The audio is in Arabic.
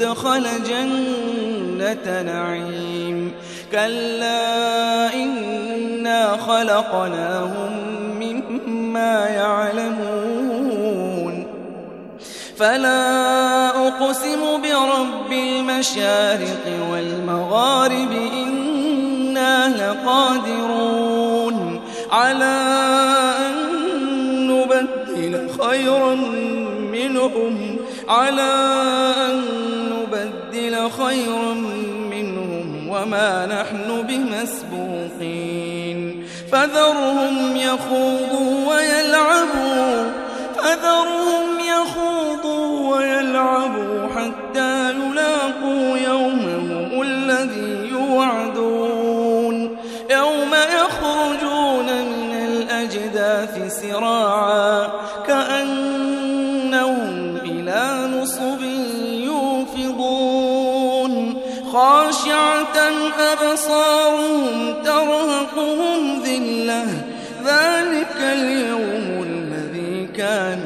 يدخل جنة نعيم. كلا إنا خلقناهم مما يعلمون. فلا أقسم برب المشارق والمغارب إنا لقادرون. على أن نبدل خيرا منهم. على أن نبدل خيرا منهم وما نحن بمسبوقين. فذرهم يخوضوا ويلعبوا فذرهم يخوضوا ويلعبوا حتى يلاقوا يومهم الذي يوعدون. يوم يخرجون من الأجداث سراعا عن أبصارهم ترهقهم ذلة. ذلك اليوم الذي كان